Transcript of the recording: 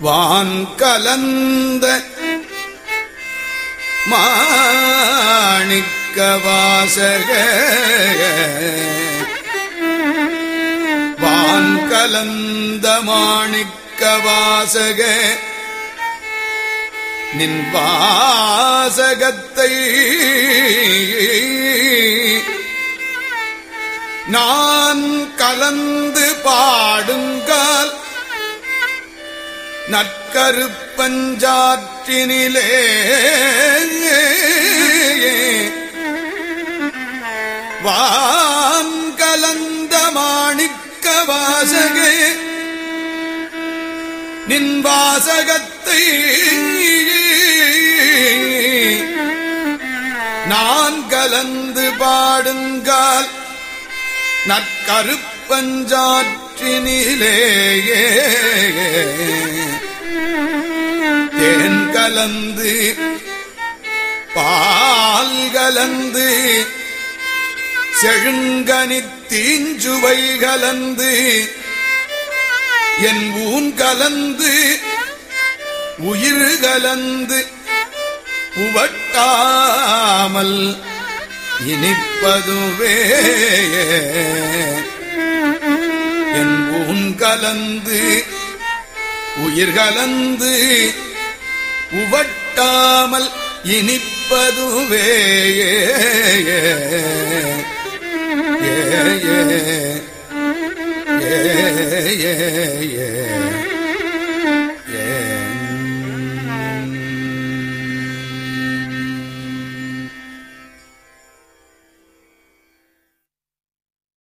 வான் கலந்த மாணிக்க வாசக. வான் கலந்த மாணிக்க வாசக. நின் வாசகத்தை நான் கலந்து பாடுங்கால் நற்கருப்பஞ்சாற்றினிலே. வான் கலந்த மாணிக்க வாசகே. நின் வாசகத்தை நான் கலந்து பாடுங்கால் நற்கருப்பஞ்சாற்றினிலேயே. கலந்து பால் கலந்து செழுங்கனி தீஞ்சுவை கலந்து என் ஊன் கலந்து உயிர் கலந்து உவட்டாமல் இனிப்பதுவே. என் ஊன் கலந்து உயிர் கலந்து உவட்டாமல் இனிப்பதுவே. ஏ ஏ ஏ ஏ ஏ